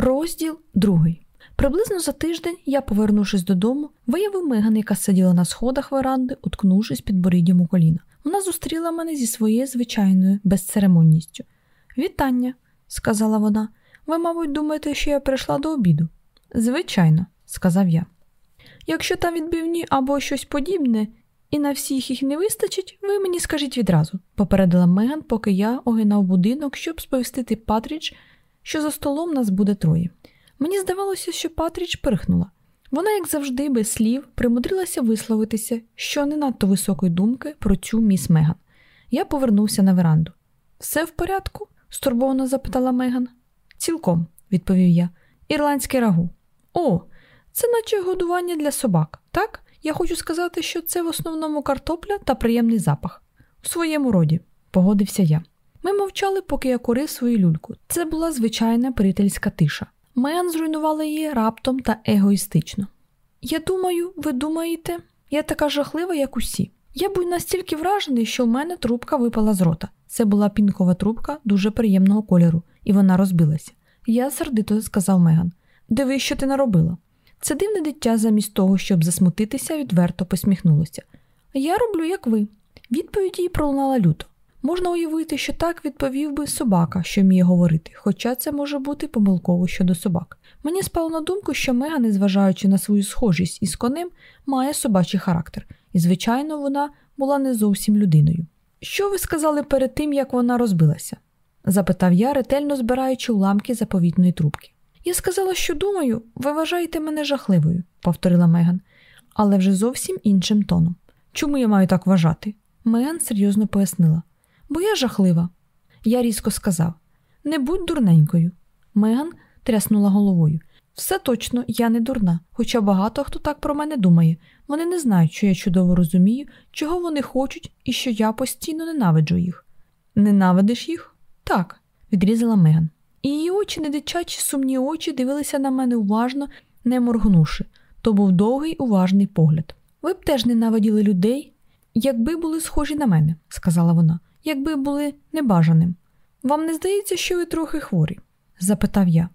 Розділ другий. Приблизно за тиждень я, повернувшись додому, виявив Меган, яка сиділа на сходах веранди, уткнувшись під боріддям у коліна. Вона зустріла мене зі своєю звичайною безцеремонністю. Вітання, сказала вона. Ви, мабуть, думаєте, що я прийшла до обіду? Звичайно, сказав я. Якщо там відбивні або щось подібне, і на всіх їх не вистачить, ви мені скажіть відразу, попередила Меган, поки я огинав будинок, щоб сповістити Патріч, що за столом нас буде троє. Мені здавалося, що Патріч пирхнула. Вона, як завжди, без слів, примудрилася висловитися, що не надто високої думки про цю міс Меган. Я повернувся на веранду. Все в порядку? стурбовано запитала Меган. Цілком, відповів я. Ірландське рагу. О, це наче годування для собак, так? Я хочу сказати, що це в основному картопля та приємний запах. У своєму роді, погодився я. Ми мовчали, поки я курив свою люльку. Це була звичайна приятельська тиша. Мен зруйнувала її раптом та егоїстично. Я думаю, ви думаєте, я така жахлива, як усі. Я був настільки вражений, що в мене трубка випала з рота. Це була пінкова трубка дуже приємного кольору, і вона розбилася. Я сердито сказав Меган: Дивись, що ти наробила. Це дивне дитя, замість того, щоб засмутитися, відверто посміхнулося. Я роблю, як ви. Відповідь їй пролунала люто. Можна уявити, що так відповів би собака, що вміє говорити, хоча це може бути помилково щодо собак. Мені спало на думку, що Мега, незважаючи на свою схожість із конем, має собачий характер, і, звичайно, вона була не зовсім людиною. Що ви сказали перед тим, як вона розбилася? запитав я, ретельно збираючи уламки заповітної трубки. Я сказала, що думаю, ви вважаєте мене жахливою, повторила Меган, але вже зовсім іншим тоном. Чому я маю так вважати? Меган серйозно пояснила бо я жахлива. Я різко сказав не будь дурненькою. Меган тряснула головою. Все точно, я не дурна, хоча багато хто так про мене думає. Вони не знають, що я чудово розумію, чого вони хочуть і що я постійно ненавиджу їх. Ненавидиш їх? Так, відрізала Меган. І її очі, не дитячі, сумні очі, дивилися на мене уважно, не моргнувши. То був довгий, уважний погляд. Ви б теж ненавиділи людей, якби були схожі на мене, сказала вона якби були небажаним. Вам не здається, що ви трохи хворі? запитав я.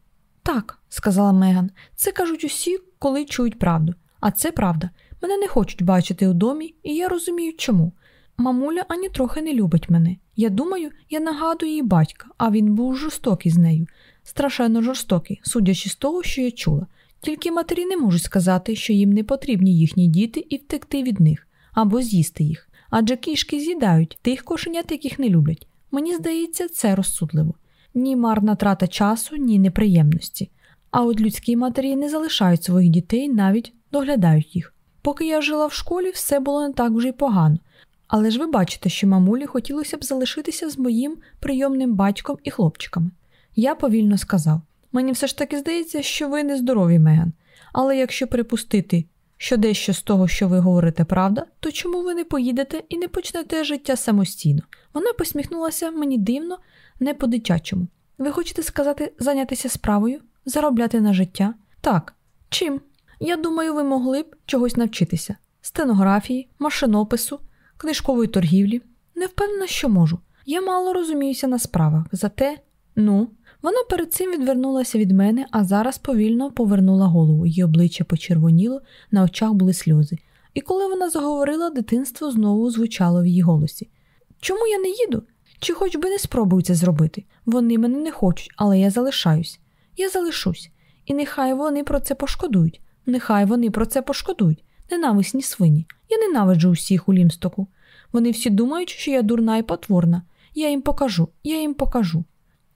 Так, сказала Меган, це кажуть усі, коли чують правду. А це правда. Мене не хочуть бачити у домі, і я розумію, чому. Мамуля ані трохи не любить мене. Я думаю, я нагадую її батька, а він був жорстокий з нею, страшенно жорстокий, судячи з того, що я чула. Тільки матері не можуть сказати, що їм не потрібні їхні діти і втекти від них або з'їсти їх адже кішки з'їдають тих кошенят, яких не люблять. Мені здається, це розсудливо. Ні марна трата часу, ні неприємності. А от людські матері не залишають своїх дітей, навіть доглядають їх. Поки я жила в школі, все було не так вже й погано. Але ж ви бачите, що мамулі хотілося б залишитися з моїм прийомним батьком і хлопчиками. Я повільно сказав: мені все ж таки здається, що ви не здорові, Меган. Але якщо припустити, що дещо з того, що ви говорите, правда, то чому ви не поїдете і не почнете життя самостійно? Вона посміхнулася мені дивно, не по-дитячому. Ви хочете сказати, зайнятися справою, заробляти на життя? Так. Чим? Я думаю, ви могли б чогось навчитися: стенографії, машинопису, книжкової торгівлі. Не впевнена, що можу. Я мало розуміюся на справах, зате, ну, вона перед цим відвернулася від мене, а зараз повільно повернула голову, її обличчя почервоніло, на очах були сльози. І коли вона заговорила, дитинство знову звучало в її голосі. Чому я не їду? Чи хоч би не спробую це зробити? Вони мене не хочуть, але я залишаюсь. Я залишусь. І нехай вони про це пошкодують. Нехай вони про це пошкодують. Ненависні свині. Я ненавиджу усіх у лімстоку. Вони всі думають, що я дурна і потворна. Я їм покажу, я їм покажу.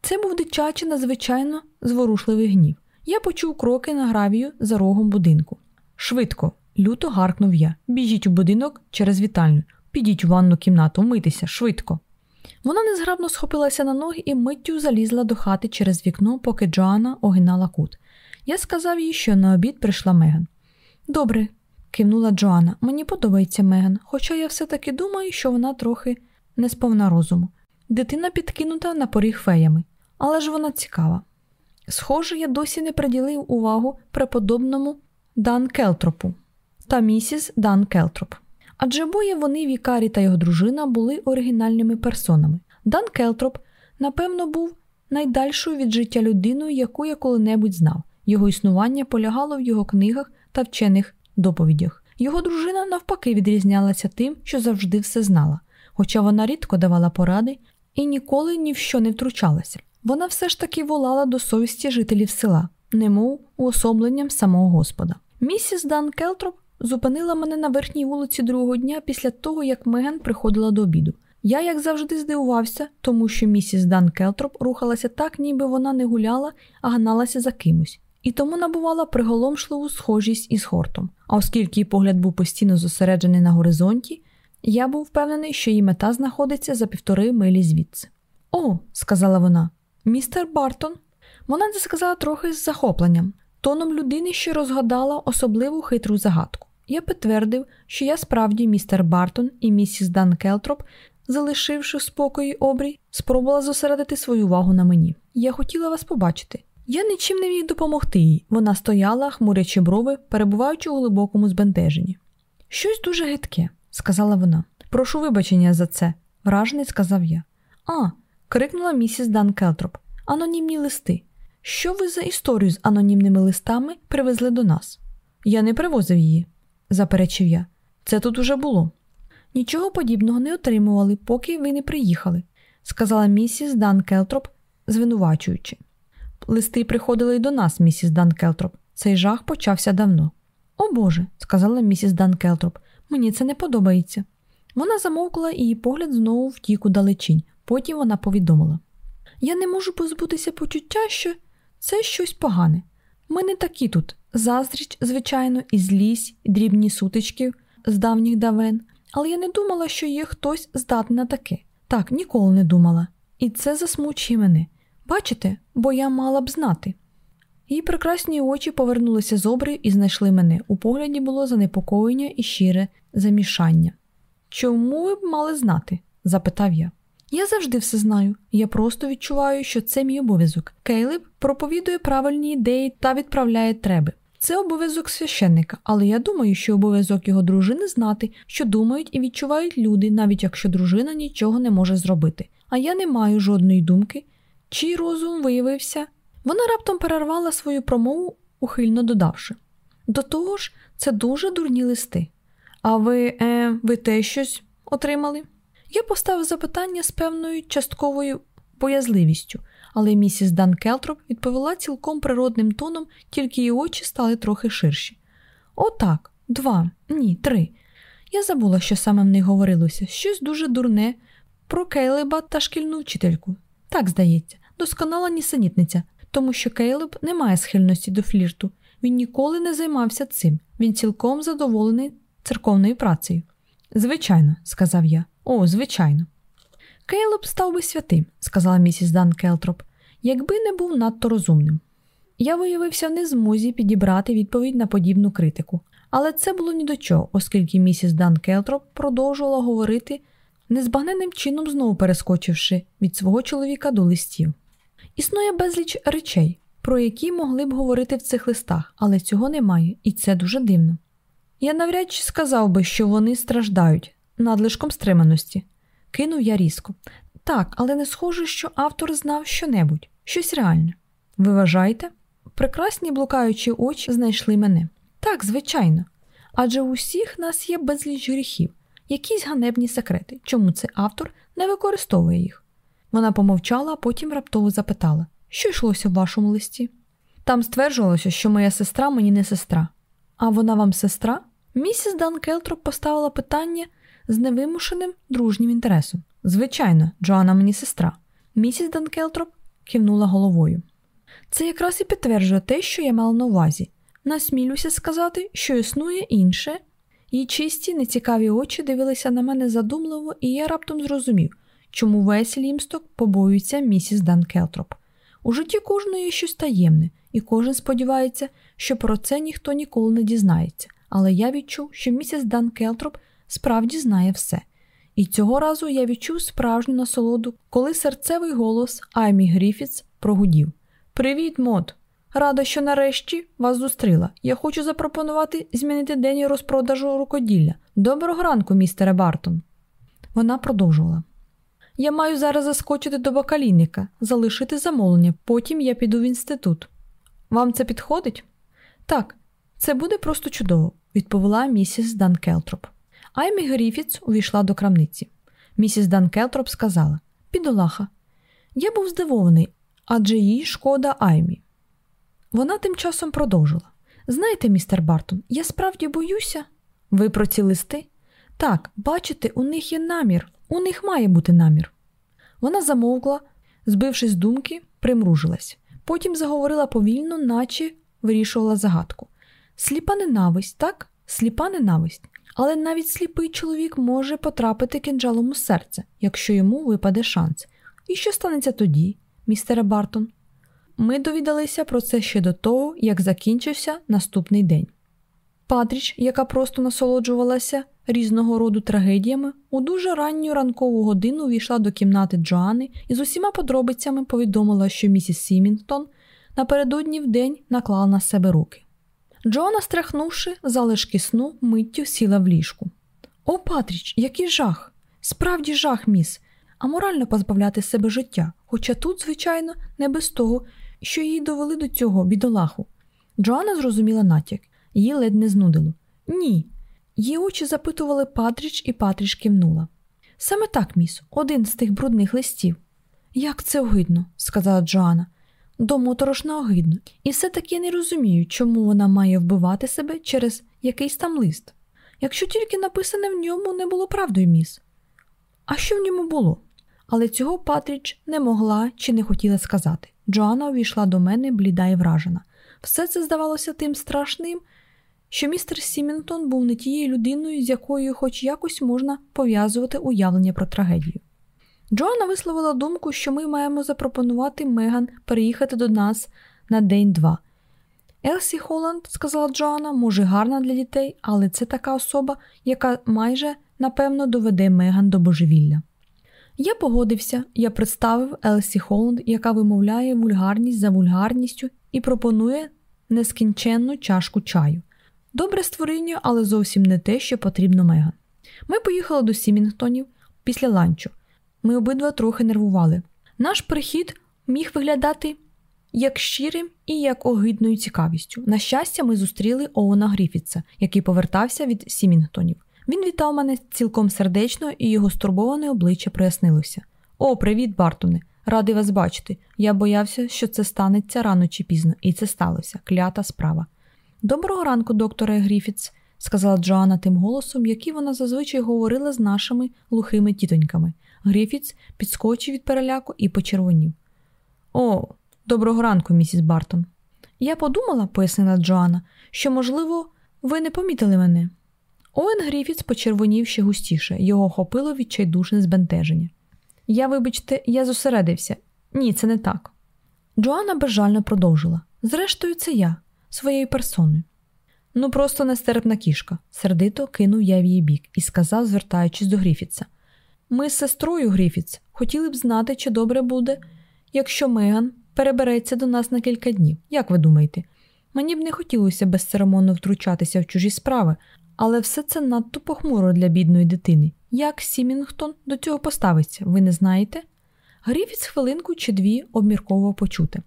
Це був дитячий, надзвичайно зворушливий гнів. Я почув кроки на гравію за рогом будинку. Швидко, люто гаркнув я. Біжіть у будинок через вітальню, підіть у ванну кімнату, митися, швидко. Вона незграбно схопилася на ноги і миттю залізла до хати через вікно, поки Джоанна огинала кут. Я сказав їй, що на обід прийшла Меган. Добре, кивнула Джоанна. Мені подобається Меган, хоча я все-таки думаю, що вона трохи не сповна розуму. Дитина підкинута на поріг феями, але ж вона цікава. Схоже, я досі не приділив увагу преподобному Дан Келтропу та місіс Дан Келтроп. Адже обоє вони, вікарій та його дружина, були оригінальними персонами. Дан Келтроп, напевно, був найдальшою від життя людиною, яку я коли-небудь знав. Його існування полягало в його книгах та вчених доповідях. Його дружина навпаки відрізнялася тим, що завжди все знала, хоча вона рідко давала поради і ніколи ні в що не втручалася. Вона все ж таки волала до совісті жителів села, немов уособленням самого Господа. Місіс Дан Келтроп зупинила мене на верхній вулиці другого дня після того, як Меган приходила до обіду. Я, як завжди, здивувався, тому що місіс Дан Келтроп рухалася так, ніби вона не гуляла, а гналася за кимось, і тому набувала приголомшливу схожість із хортом. А оскільки її погляд був постійно зосереджений на горизонті, я був впевнений, що її мета знаходиться за півтори милі звідси. О, сказала вона, містер Бартон. Вона це сказала трохи з захопленням, тоном людини, що розгадала особливу хитру загадку. Я підтвердив, що я справді містер Бартон і місіс Дан Келтроп, залишивши в спокої обрій, спробувала зосередити свою увагу на мені. Я хотіла вас побачити. Я нічим не міг допомогти їй. Вона стояла, хмурячи брови, перебуваючи у глибокому збентеженні. Щось дуже гидке, сказала вона. Прошу вибачення за це, вражений сказав я. А, крикнула місіс Дан Келтроп. Анонімні листи. Що ви за історію з анонімними листами привезли до нас? Я не привозив її, заперечив я. Це тут уже було. Нічого подібного не отримували, поки ви не приїхали, сказала місіс Дан Келтроп, звинувачуючи. Листи приходили й до нас, місіс Дан Келтроп. Цей жах почався давно. О Боже, сказала місіс Дан Келтроп, мені це не подобається. Вона замовкла і її погляд знову втік у далечінь. Потім вона повідомила: Я не можу позбутися почуття, що це щось погане. Ми не такі тут. Заздріч, звичайно, і злість, і дрібні сутички з давніх давен, але я не думала, що є хтось здатний на таке. Так, ніколи не думала. І це засмучує мене. Бачите, бо я мала б знати. Її прекрасні очі повернулися з обри і знайшли мене. У погляді було занепокоєння і щире замішання. Чому ви б мали знати? запитав я. Я завжди все знаю. Я просто відчуваю, що це мій обов'язок. Кейлеб проповідує правильні ідеї та відправляє треби. Це обов'язок священника, але я думаю, що обов'язок його дружини знати, що думають і відчувають люди, навіть якщо дружина нічого не може зробити. А я не маю жодної думки, чий розум виявився. Вона раптом перервала свою промову, ухильно додавши. До того ж, це дуже дурні листи. А ви, е, ви те щось отримали? Я поставив запитання з певною частковою боязливістю, але місіс Дан Келтроп відповіла цілком природним тоном, тільки її очі стали трохи ширші. «О, так, два, ні, три. Я забула, що саме в них говорилося, щось дуже дурне про Кейлеба та шкільну вчительку. Так здається, досконала нісенітниця, тому що Кейлеб не має схильності до флірту. Він ніколи не займався цим, він цілком задоволений церковною працею. Звичайно, сказав я. О, звичайно. Кейлеб став би святим, сказала місіс Дан Келтроп, якби не був надто розумним. Я виявився в незмозі підібрати відповідь на подібну критику, але це було ні до чого, оскільки місіс Дан Келтроп продовжувала говорити, незбагненним чином знову перескочивши від свого чоловіка до листів. Існує безліч речей, про які могли б говорити в цих листах, але цього немає, і це дуже дивно. Я навряд чи сказав би, що вони страждають надлишком стриманості. Кинув я різко. Так, але не схоже, що автор знав щонебудь, щось реальне. Ви вважаєте? Прекрасні блукаючі очі знайшли мене. Так, звичайно. Адже у всіх нас є безліч гріхів, якісь ганебні секрети, чому цей автор не використовує їх. Вона помовчала, а потім раптово запитала, що йшлося в вашому листі. Там стверджувалося, що моя сестра мені не сестра. А вона вам сестра? Місіс Дан Келтроп поставила питання з невимушеним дружнім інтересом. Звичайно, Джоанна мені сестра. Місіс Дан Келтроп кивнула головою. Це якраз і підтверджує те, що я мала на увазі. Насмілюся сказати, що існує інше. Її чисті, нецікаві очі дивилися на мене задумливо, і я раптом зрозумів, чому весь Лімсток побоюється місіс Дан Келтроп. У житті кожної щось таємне, і кожен сподівається, що про це ніхто ніколи не дізнається. Але я відчув, що місіс Дан Келтроп справді знає все. І цього разу я відчув справжню насолоду, коли серцевий голос Аймі Гріфітс прогудів: Привіт, Мод! Рада, що нарешті вас зустріла. Я хочу запропонувати змінити день розпродажу рукоділля. Доброго ранку, містере Бартон. Вона продовжувала. Я маю зараз заскочити до бакалійника, залишити замовлення, потім я піду в інститут. Вам це підходить? Так, це буде просто чудово, відповіла місіс Дан Келтроп. Аймі Гріфітс увійшла до крамниці. Місіс Дан Келтроп сказала: Бідолаха, я був здивований, адже їй шкода Аймі. Вона тим часом продовжила. Знаєте, містер Бартон, я справді боюся. Ви про ці листи? Так, бачите, у них є намір, у них має бути намір. Вона замовкла, збившись з думки, примружилась. Потім заговорила повільно, наче вирішувала загадку. Сліпа ненависть, так? Сліпа ненависть. Але навіть сліпий чоловік може потрапити кинджалом у серце, якщо йому випаде шанс. І що станеться тоді, містере Бартон? Ми довідалися про це ще до того, як закінчився наступний день. Патріч, яка просто насолоджувалася різного роду трагедіями, у дуже ранню ранкову годину війшла до кімнати Джоани і з усіма подробицями повідомила, що місіс Сімінгтон напередодні в день наклала на себе руки. Джоанна, стряхнувши залишки сну, миттю сіла в ліжку. О, Патріч, який жах! Справді жах, міс, а морально позбавляти себе життя, хоча тут, звичайно, не без того, що її довели до цього бідолаху. Джоанна зрозуміла натяк, її ледь не знудило. Ні. Її очі запитували Патріч, і Патріч кивнула. Саме так, міс, один з тих брудних листів. Як це огидно, сказала Джоанна. До моторошно огидно, і все-таки я не розумію, чому вона має вбивати себе через якийсь там лист. Якщо тільки написане в ньому не було правдою, міс. А що в ньому було? Але цього Патріч не могла чи не хотіла сказати. Джоанна увійшла до мене, бліда і вражена. Все це здавалося тим страшним, що містер Сімінтон був не тією людиною, з якою хоч якось можна пов'язувати уявлення про трагедію. Джоанна висловила думку, що ми маємо запропонувати Меган переїхати до нас на день-два. Елсі Холланд, сказала Джоанна, може гарна для дітей, але це така особа, яка майже напевно доведе Меган до божевілля. Я погодився, я представив Елсі Холланд, яка вимовляє вульгарність за вульгарністю і пропонує нескінченну чашку чаю. Добре створіння, але зовсім не те, що потрібно Меган. Ми поїхали до Сімінгтонів після ланчу. Ми обидва трохи нервували. Наш прихід міг виглядати як щирим і як огидною цікавістю. На щастя, ми зустріли Оуна Гріфітса, який повертався від Сімінгтонів. Він вітав мене цілком сердечно, і його стурбоване обличчя прояснилося. О, привіт, Бартоне! Радий вас бачити. Я боявся, що це станеться рано чи пізно, і це сталося клята справа. Доброго ранку, докторе Гріфітс, сказала Джоанна тим голосом, який вона зазвичай говорила з нашими глухими тітоньками. Гріфітс підскочив від переляку і почервонів. О, доброго ранку, місіс Бартон. Я подумала, пояснила Джоанна, що, можливо, ви не помітили мене. Оуен Гріфітс почервонів ще густіше, його охопило відчайдушне збентеження. Я, вибачте, я зосередився. Ні, це не так. Джоанна безжально продовжила. Зрештою, це я, своєю персоною. Ну, просто нестерпна кішка, сердито кинув я в її бік і сказав, звертаючись до Гріфітса. Ми з сестрою Гріфітс хотіли б знати, чи добре буде, якщо Меган перебереться до нас на кілька днів. Як ви думаєте? Мені б не хотілося безцеремонно втручатися в чужі справи, але все це надто похмуро для бідної дитини. Як Сімінгтон до цього поставиться, ви не знаєте? Гріфіц хвилинку чи дві обмірковував почути.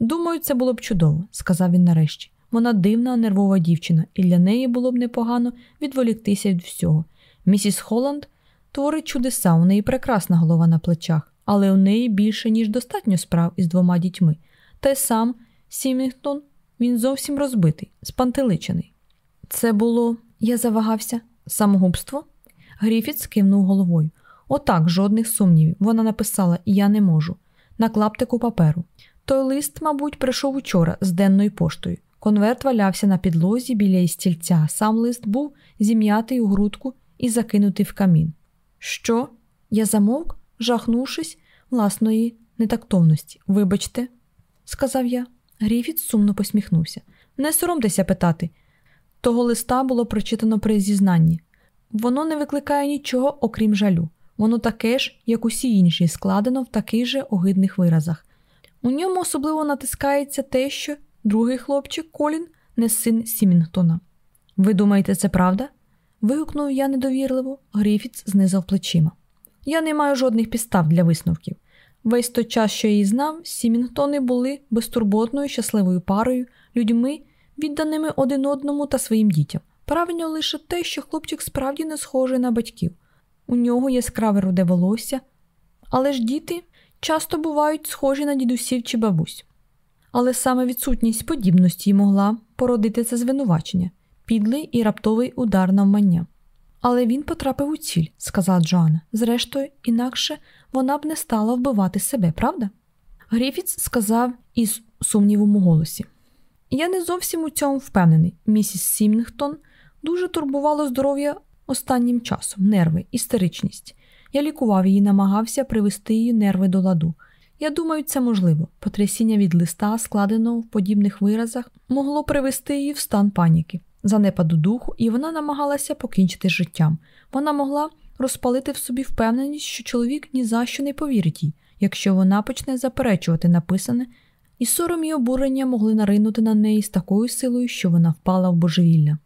Думаю, це було б чудово, сказав він нарешті. Вона дивна, нервова дівчина, і для неї було б непогано відволіктися від всього. Місіс Холланд творить чудеса, у неї прекрасна голова на плечах, але у неї більше, ніж достатньо справ із двома дітьми. Та сам Сімінгтон він зовсім розбитий, спантеличений. Це було, я завагався, самогубство? Гріфіт скивнув головою. Отак, жодних сумнівів. Вона написала Я не можу. На клаптику паперу. Той лист, мабуть, прийшов учора з денною поштою. Конверт валявся на підлозі біля стільця. Сам лист був зім'ятий у грудку і закинутий в камін. Що? Я замовк, жахнувшись власної нетактовності. Вибачте, сказав я. Гріфіт сумно посміхнувся. Не соромтеся питати. Того листа було прочитано при зізнанні. Воно не викликає нічого, окрім жалю. Воно таке ж, як усі інші, складено в таких же огидних виразах. У ньому особливо натискається те, що другий хлопчик Колін не син Сімінгтона. Ви думаєте, це правда? вигукнув я недовірливо, Гріфіц знизав плечима. Я не маю жодних підстав для висновків. Весь той час, що я її знав, Сімінгтони були безтурботною, щасливою парою, людьми, відданими один одному та своїм дітям. Правильно лише те, що хлопчик справді не схожий на батьків. У нього яскраве руде волосся, але ж діти часто бувають схожі на дідусів чи бабусь. Але саме відсутність подібності могла породити це звинувачення, підлий і раптовий удар навмання. Але він потрапив у ціль, сказала Джоанна. Зрештою, інакше вона б не стала вбивати себе, правда? Гріфіц сказав із сумнівом у голосі. Я не зовсім у цьому впевнений. Місіс Сімінгтон дуже турбувало здоров'я останнім часом, нерви, істеричність. Я лікував її, намагався привести її нерви до ладу. Я думаю, це можливо. Потрясіння від листа, складеного в подібних виразах, могло привести її в стан паніки, занепаду духу, і вона намагалася покінчити з життям. Вона могла розпалити в собі впевненість, що чоловік ні за що не повірить їй, якщо вона почне заперечувати написане, і сором і обурення могли наринути на неї з такою силою, що вона впала в божевілля.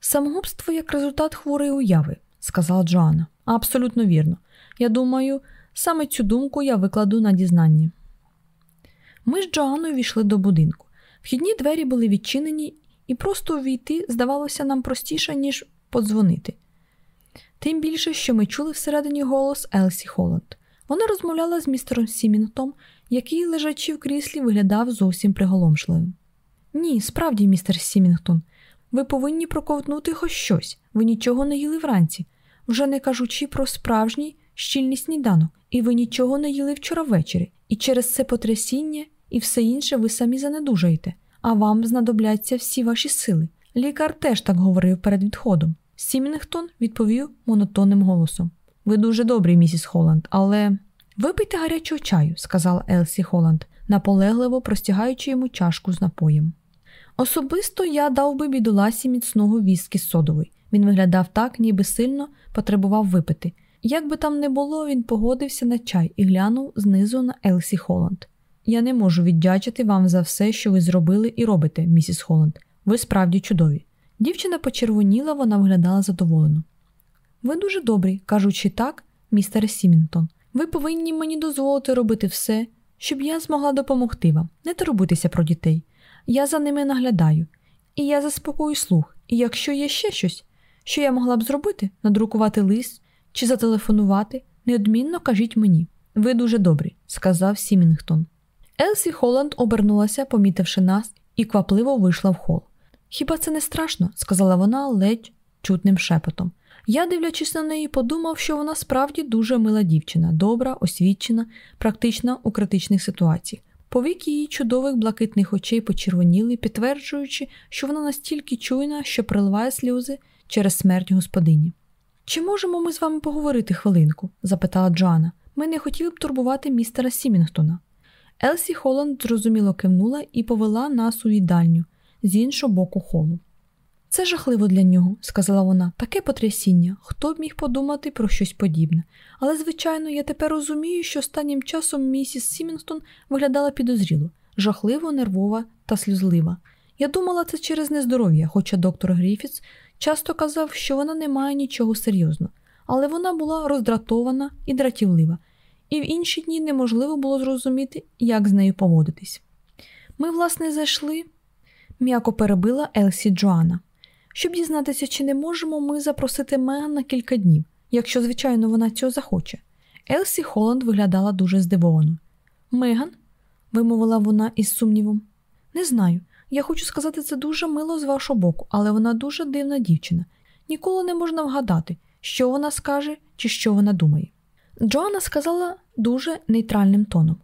Самогубство як результат хворої уяви, сказала Джоанна. Абсолютно вірно. Я думаю, саме цю думку я викладу на дізнанні. Ми з Джоанною війшли до будинку. Вхідні двері були відчинені, і просто увійти здавалося нам простіше, ніж подзвонити. Тим більше, що ми чули всередині голос Елсі Холланд. Вона розмовляла з містером Сімінтом, який, лежачи в кріслі, виглядав зовсім приголомшливим. Ні, справді, містер Сімінгтон, ви повинні проковтнути хоч щось, ви нічого не їли вранці, вже не кажучи про справжній щільний сніданок, і ви нічого не їли вчора ввечері, і через це потрясіння і все інше ви самі занедужаєте, а вам знадобляться всі ваші сили. Лікар теж так говорив перед відходом. Сімінгтон відповів монотонним голосом: Ви дуже добрий, місіс Холланд, але випийте гарячого чаю, сказала Елсі Холланд, наполегливо простягаючи йому чашку з напоєм. Особисто я дав би бідоласі міцного віскі з содової. Він виглядав так, ніби сильно потребував випити. Як би там не було, він погодився на чай і глянув знизу на Елсі Холланд. Я не можу віддячити вам за все, що ви зробили і робите, місіс Холланд. Ви справді чудові. Дівчина почервоніла, вона виглядала задоволено. Ви дуже добрі, кажучи так, містер Сімінтон. Ви повинні мені дозволити робити все, щоб я змогла допомогти вам, не турбуйтеся про дітей. Я за ними наглядаю, і я заспокою слух. І якщо є ще щось, що я могла б зробити, надрукувати лист чи зателефонувати, неодмінно кажіть мені. Ви дуже добрі, сказав Сімінгтон. Елсі Холланд обернулася, помітивши нас, і квапливо вийшла в хол. Хіба це не страшно? сказала вона ледь чутним шепотом. Я, дивлячись на неї, подумав, що вона справді дуже мила дівчина, добра, освічена, практична у критичних ситуаціях. Повіки її чудових блакитних очей почервоніли, підтверджуючи, що вона настільки чуйна, що приливає сльози через смерть господині. Чи можемо ми з вами поговорити хвилинку? запитала Джоанна. Ми не хотіли б турбувати містера Сімінгтона. Елсі Холланд зрозуміло кивнула і повела нас у їдальню з іншого боку холу. Це жахливо для нього, сказала вона, таке потрясіння. Хто б міг подумати про щось подібне. Але, звичайно, я тепер розумію, що останнім часом місіс Сімінстон виглядала підозріло, жахливо, нервова та сльозлива. Я думала це через нездоров'я, хоча доктор Гріфіц часто казав, що вона не має нічого серйозного, але вона була роздратована і дратівлива, і в інші дні неможливо було зрозуміти, як з нею поводитись. Ми, власне, зайшли, м'яко перебила Елсі Джоанна щоб дізнатися, чи не можемо ми запросити Меган на кілька днів, якщо, звичайно, вона цього захоче. Елсі Холланд виглядала дуже здивовано. Меган, вимовила вона із сумнівом, не знаю. Я хочу сказати, це дуже мило з вашого боку, але вона дуже дивна дівчина. Ніколи не можна вгадати, що вона скаже чи що вона думає. Джоанна сказала дуже нейтральним тоном.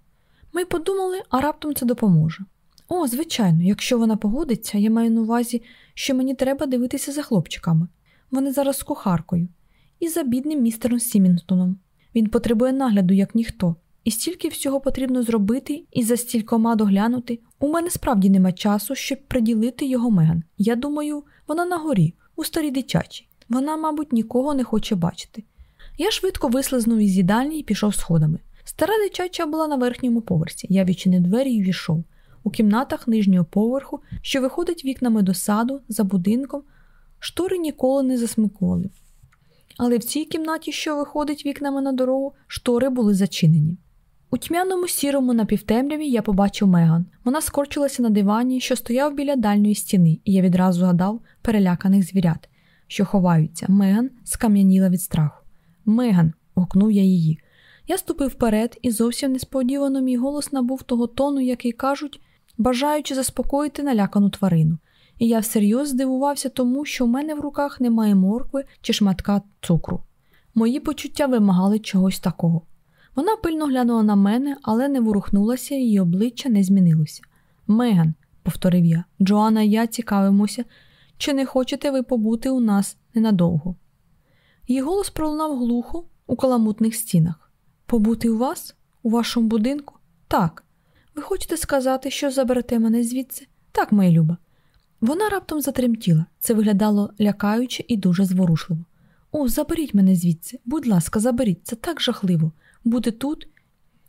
Ми подумали, а раптом це допоможе. О, звичайно, якщо вона погодиться, я маю на увазі, що мені треба дивитися за хлопчиками. Вони зараз з кухаркою, і за бідним містером Сімінстоном. Він потребує нагляду, як ніхто, і стільки всього потрібно зробити і за стількома доглянути. У мене справді нема часу, щоб приділити його меган. Я думаю, вона на горі, у старій дитячій. Вона, мабуть, нікого не хоче бачити. Я швидко вислизнув із їдальні і пішов сходами. Стара дитяча була на верхньому поверсі. Я відчинив двері і війшов у кімнатах нижнього поверху, що виходить вікнами до саду за будинком, штори ніколи не засмикували. але в цій кімнаті, що виходить вікнами на дорогу, штори були зачинені. У тьмяному сірому напівтемряві я побачив Меган. Вона скорчилася на дивані, що стояв біля дальньої стіни, і я відразу згадав переляканих звірят, що ховаються. Меган скам'яніла від страху. Меган, гукнув я її. Я ступив вперед, і зовсім несподівано мій голос набув того тону, який кажуть, бажаючи заспокоїти налякану тварину. І я всерйоз здивувався тому, що в мене в руках немає моркви чи шматка цукру. Мої почуття вимагали чогось такого. Вона пильно глянула на мене, але не ворухнулася, її обличчя не змінилося. Меган, повторив я, Джоанна я цікавимося, чи не хочете ви побути у нас ненадовго. Її голос пролунав глухо у каламутних стінах. Побути у вас? У вашому будинку? Так. Ви хочете сказати, що заберете мене звідси? Так, моя люба. Вона раптом затремтіла. Це виглядало лякаюче і дуже зворушливо. О, заберіть мене звідси, будь ласка, заберіть, це так жахливо бути тут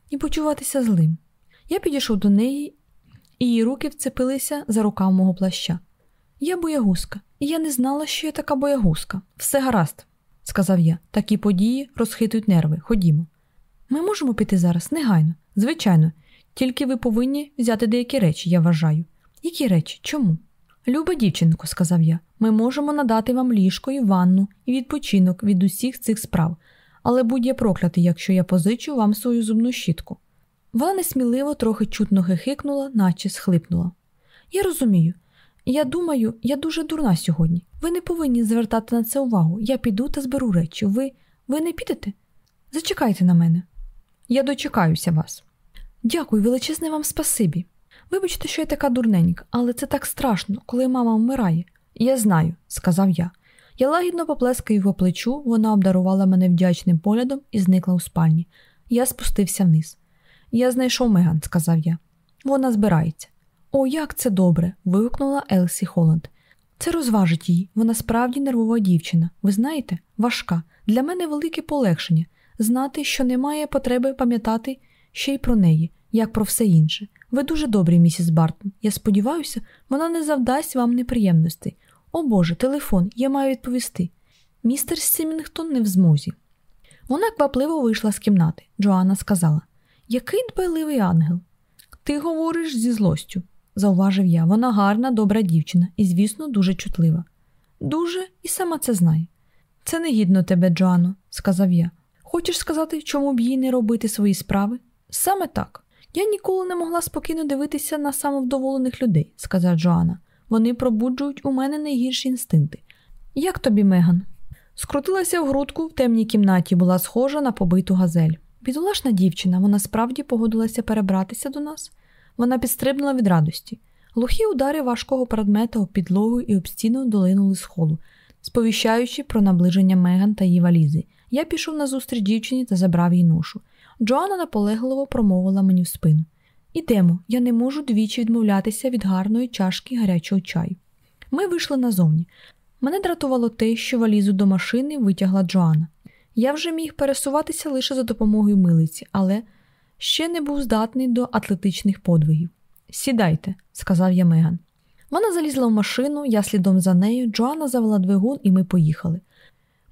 і почуватися злим. Я підійшов до неї, і її руки вцепилися за рукав мого плаща. Я боягузка, і я не знала, що я така боягузка. Все гаразд, сказав я. Такі події розхитують нерви. Ходімо. Ми можемо піти зараз, негайно. Звичайно, тільки ви повинні взяти деякі речі, я вважаю. Які речі? Чому? Люба дівчинко, сказав я, ми можемо надати вам ліжко і ванну і відпочинок від усіх цих справ, але будь я проклятий, якщо я позичу вам свою зубну щітку. Вона несміливо трохи чутно хихикнула, наче схлипнула. Я розумію. Я думаю, я дуже дурна сьогодні. Ви не повинні звертати на це увагу. Я піду та зберу речі. Ви ви не підете? Зачекайте на мене. Я дочекаюся вас. Дякую, величезне вам спасибі. Вибачте, що я така дурненька, але це так страшно, коли мама вмирає. Я знаю, сказав я. Я лагідно поплескав його плечу, вона обдарувала мене вдячним поглядом і зникла у спальні. Я спустився вниз. Я знайшов Меган, сказав я. Вона збирається. О, як це добре. вигукнула Елсі Холланд. Це розважить її. Вона справді нервова дівчина. Ви знаєте, важка. Для мене велике полегшення знати, що немає потреби пам'ятати ще й про неї, як про все інше. Ви дуже добрі, місіс Бартон. Я сподіваюся, вона не завдасть вам неприємностей. О Боже, телефон, я маю відповісти. Містер Сімінгтон не в змозі. Вона квапливо вийшла з кімнати. Джоанна сказала: Який дбайливий ангел? Ти говориш зі злостю, зауважив я. Вона гарна, добра дівчина і, звісно, дуже чутлива. Дуже і сама це знає. Це не гідно тебе, Джоанно, сказав я. Хочеш сказати, чому б їй не робити свої справи? Саме так. Я ніколи не могла спокійно дивитися на самовдоволених людей, сказав Джоанна. Вони пробуджують у мене найгірші інстинкти. Як тобі, Меган? Скрутилася в грудку в темній кімнаті, була схожа на побиту газель. Бідолашна дівчина, вона справді погодилася перебратися до нас. Вона підстрибнула від радості. Глухі удари важкого предмета об підлогу і об стіну долинули з холу, сповіщаючи про наближення Меган та її валізи. Я пішов на зустріч дівчині та забрав її ношу. Джоанна наполегливо промовила мені в спину. Ідемо, я не можу двічі відмовлятися від гарної чашки гарячого чаю. Ми вийшли назовні. Мене дратувало те, що валізу до машини витягла Джоанна. Я вже міг пересуватися лише за допомогою милиці, але ще не був здатний до атлетичних подвигів. Сідайте, сказав я Меган. Вона залізла в машину, я слідом за нею, Джоанна завела двигун, і ми поїхали.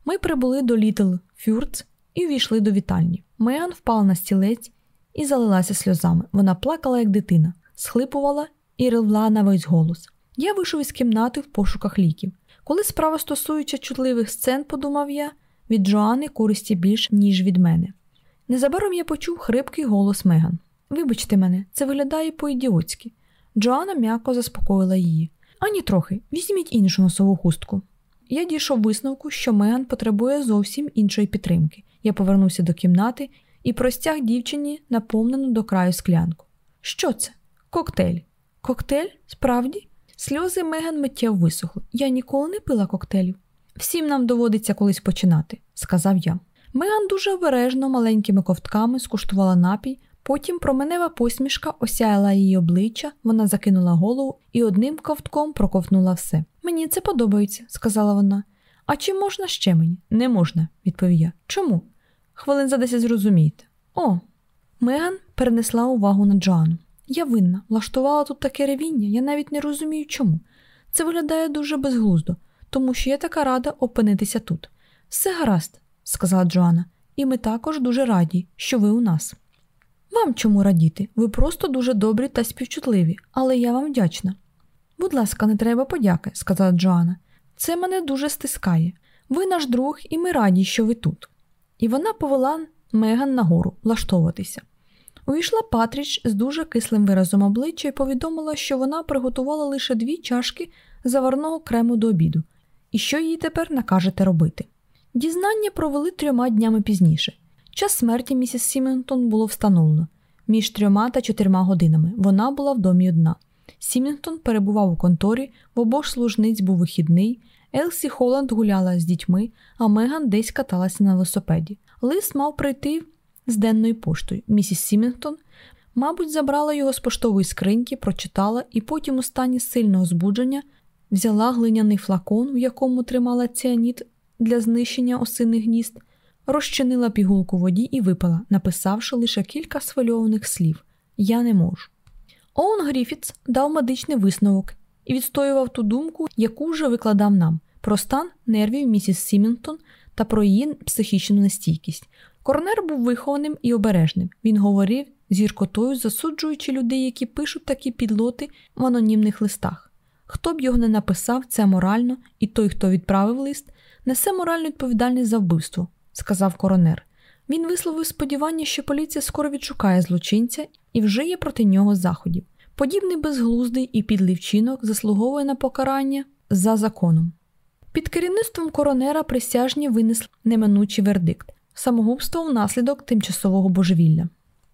Ми прибули до Літл Фюрц і увійшли до вітальні. Меган впала на стілець і залилася сльозами. Вона плакала, як дитина, схлипувала і ревла на весь голос. Я вийшов із кімнати в пошуках ліків. Коли справа стосується чутливих сцен, подумав я, від Джоани користі більш, ніж від мене. Незабаром я почув хрипкий голос Меган. Вибачте мене, це виглядає по-ідіотськи. Джоанна м'яко заспокоїла її. Ані трохи, візьміть іншу носову хустку. Я дійшов висновку, що Меган потребує зовсім іншої підтримки. Я повернувся до кімнати і простяг дівчині наповнену до краю склянку. Що це? Коктейль. Коктейль? Справді? Сльози Меган миттєво висохли. Я ніколи не пила коктейлів. Всім нам доводиться колись починати, сказав я. Меган дуже обережно маленькими ковтками скуштувала напій, потім променева посмішка осяяла її обличчя, вона закинула голову і одним ковтком проковтнула все. Мені це подобається, сказала вона. А чи можна ще мені? Не можна, відповів я. Чому? Хвилин за десять зрозумієте. О, Меган перенесла увагу на Джоанну. Я винна, влаштувала тут таке ревіння, я навіть не розумію чому. Це виглядає дуже безглуздо, тому що я така рада опинитися тут. Все гаразд, сказала Джоанна, і ми також дуже раді, що ви у нас. Вам чому радіти? Ви просто дуже добрі та співчутливі, але я вам вдячна. Будь ласка, не треба подяки, сказала Джоанна. Це мене дуже стискає. Ви наш друг, і ми раді, що ви тут. І вона повела Меган нагору влаштовуватися. Увійшла Патріч з дуже кислим виразом обличчя і повідомила, що вона приготувала лише дві чашки заварного крему до обіду, і що їй тепер накажете робити. Дізнання провели трьома днями пізніше. Час смерті місіс Сімінгтон було встановлено між трьома та чотирма годинами. Вона була в домі одна. Сімінгтон перебував у конторі, в обох служниць був вихідний. Елсі Холланд гуляла з дітьми, а Меган десь каталася на велосипеді. Лист мав прийти з денною поштою. Місіс Сімінгтон, мабуть, забрала його з поштової скриньки, прочитала і потім, у стані сильного збудження, взяла глиняний флакон, в якому тримала ціаніт для знищення осиних гнізд, розчинила пігулку воді і випила, написавши лише кілька схвильованих слів Я не можу. Оун Гріфітс дав медичний висновок і відстоював ту думку, яку вже викладав нам, про стан нервів місіс Сімінтон та про її психічну нестійкість. Коронер був вихованим і обережним. Він говорив з гіркотою, засуджуючи людей, які пишуть такі підлоти в анонімних листах. Хто б його не написав, це морально, і той, хто відправив лист, несе моральну відповідальність за вбивство, сказав коронер. Він висловив сподівання, що поліція скоро відшукає злочинця і вжиє проти нього заходів. Подібний безглуздий і підлий вчинок заслуговує на покарання за законом. Під керівництвом коронера присяжні винесли неминучий вердикт самогубство внаслідок тимчасового божевілля.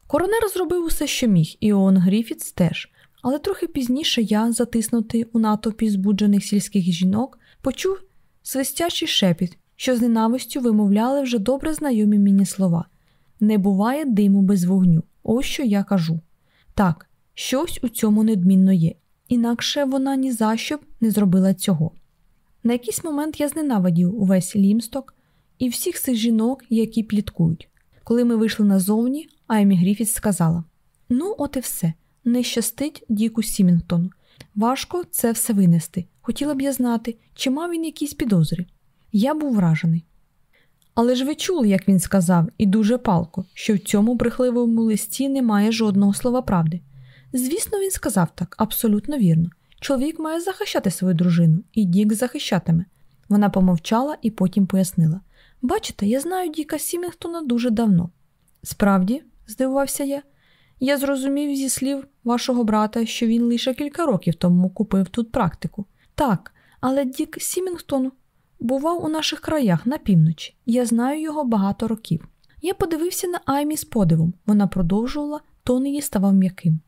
Коронер зробив усе, що міг, і Оон Гріфітс теж, але трохи пізніше я, затиснутий у натовпі збуджених сільських жінок, почув свистячий шепіт, що з ненавистю вимовляли вже добре знайомі мені слова не буває диму без вогню. Ось що я кажу. Так, щось у цьому недмінно є, інакше вона ні за що б не зробила цього. На якийсь момент я зненавидів увесь лімсток і всіх цих жінок, які пліткують. Коли ми вийшли назовні, Аймі Гріфіс сказала: Ну, от і все, не щастить Діку Сімінгтону. Важко це все винести. Хотіла б я знати, чи мав він якісь підозри. Я був вражений. Але ж ви чули, як він сказав, і дуже палко, що в цьому брехливому листі немає жодного слова правди. Звісно, він сказав так, абсолютно вірно. Чоловік має захищати свою дружину, і Дік захищатиме. Вона помовчала і потім пояснила: Бачите, я знаю Діка Сімінгтона дуже давно. Справді, здивувався я, я зрозумів зі слів вашого брата, що він лише кілька років тому купив тут практику. Так, але Дік Сімінгтон бував у наших краях на півночі, я знаю його багато років. Я подивився на Аймі з подивом, вона продовжувала, тон її ставав м'яким.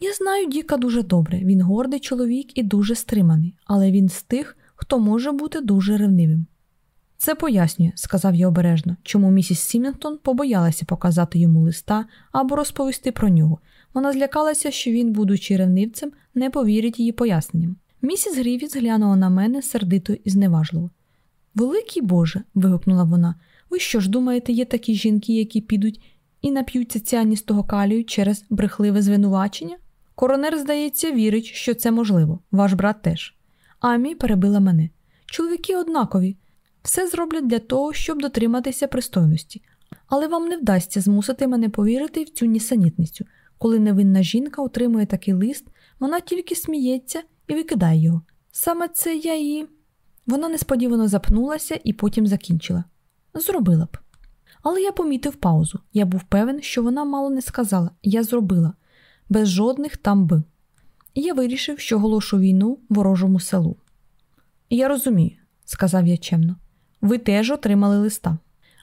Я знаю Діка дуже добре, він гордий чоловік і дуже стриманий, але він з тих, хто може бути дуже ревнивим. Це пояснює, сказав я обережно, чому місіс Сімінгтон побоялася показати йому листа або розповісти про нього. Вона злякалася, що він, будучи ревнивцем, не повірить її поясненням. Місіс Грівіц глянула на мене сердито і зневажливо. Великий Боже. вигукнула вона. Ви що ж думаєте, є такі жінки, які підуть і нап'ються цяністого калію через брехливе звинувачення? Коронер, здається, вірить, що це можливо, ваш брат теж. Амі перебила мене. Чоловіки однакові, все зроблять для того, щоб дотриматися пристойності, але вам не вдасться змусити мене повірити в цю нісенітницю. Коли невинна жінка отримує такий лист, вона тільки сміється і викидає його. Саме це я її. Вона несподівано запнулася і потім закінчила. Зробила б. Але я помітив паузу. Я був певен, що вона мало не сказала Я зробила, без жодних там би. І я вирішив, що оголошу війну ворожому селу. Я розумію, сказав я чемно. Ви теж отримали листа.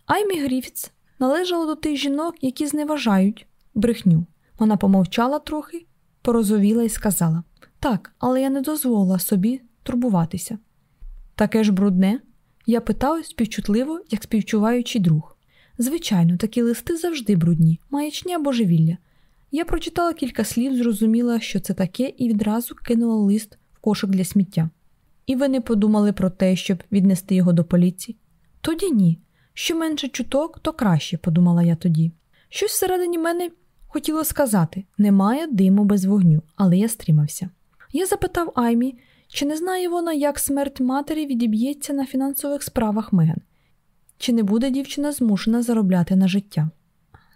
Аймі Гріфіц належала до тих жінок, які зневажають брехню. Вона помовчала трохи, порозовіла і сказала: Так, але я не дозволила собі турбуватися. Таке ж брудне? Я питав співчутливо, як співчуваючий друг. Звичайно, такі листи завжди брудні, маячня божевілля. Я прочитала кілька слів, зрозуміла, що це таке, і відразу кинула лист в кошик для сміття. І ви не подумали про те, щоб віднести його до поліції? Тоді ні. Що менше чуток, то краще, подумала я тоді. Щось всередині мене хотіло сказати немає диму без вогню, але я стримався. Я запитав Аймі, чи не знає вона, як смерть матері відіб'ється на фінансових справах Меган. чи не буде дівчина змушена заробляти на життя.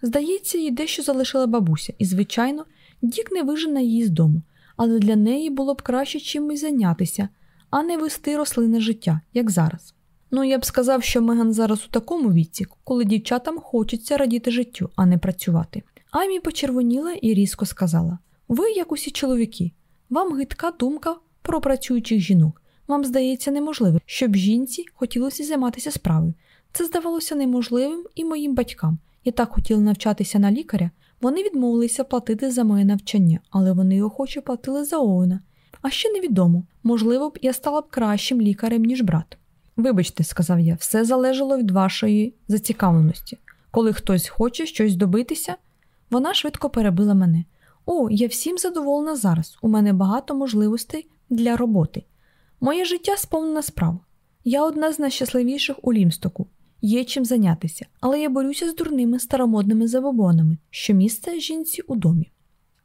Здається, їй дещо залишила бабуся, і, звичайно, Дік не вижене її з дому, але для неї було б краще чимось зайнятися, а не вести рослинне життя, як зараз. Ну, я б сказав, що Меган зараз у такому віці, коли дівчатам хочеться радіти життю, а не працювати. Аймі почервоніла і різко сказала: Ви, як усі чоловіки, вам гидка думка про працюючих жінок. Вам здається неможливим, щоб жінці хотілося займатися справою. Це здавалося неможливим і моїм батькам. Я так хотіла навчатися на лікаря. Вони відмовилися платити за моє навчання, але вони охоче платили за Оуена. А ще невідомо, можливо б я стала б кращим лікарем, ніж брат. Вибачте, сказав я, все залежало від вашої зацікавленості. Коли хтось хоче щось добитися, вона швидко перебила мене. О, я всім задоволена зараз. У мене багато можливостей для роботи. Моє життя сповнена справ. Я одна з найщасливіших у Лімстоку, є чим зайнятися, але я борюся з дурними старомодними забобонами, що місце жінці у домі.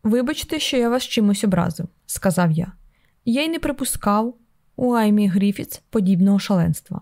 Вибачте, що я вас чимось образив, сказав я. Я й не припускав у Аймі Гріфіц подібного шаленства.